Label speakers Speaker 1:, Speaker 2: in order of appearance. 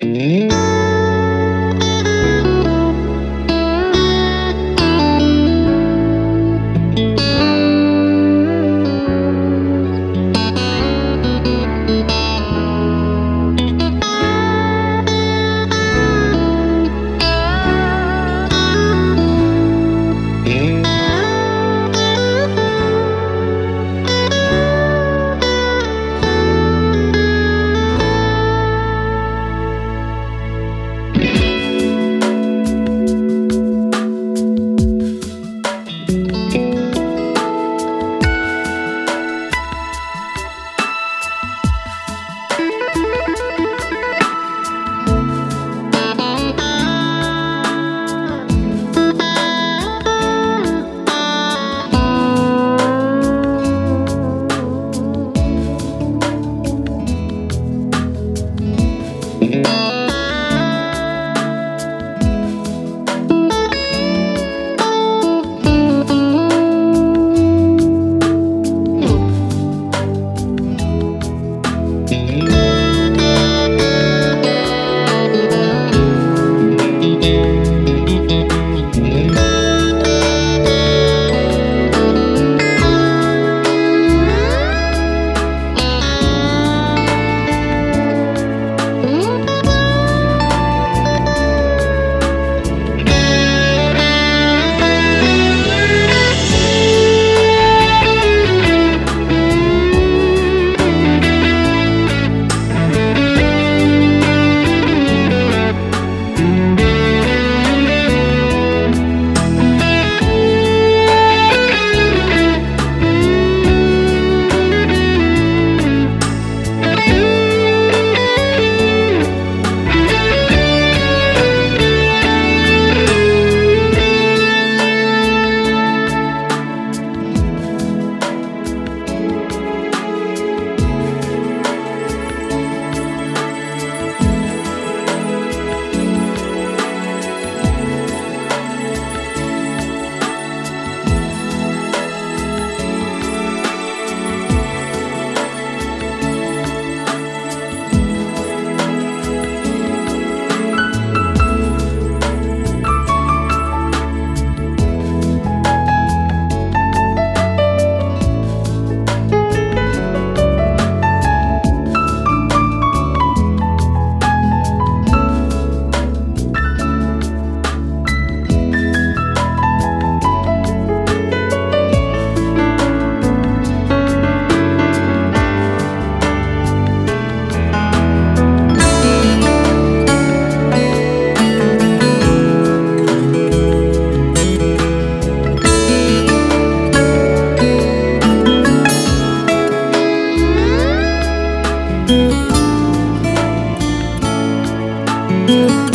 Speaker 1: Música hum?
Speaker 2: Thank you. thank you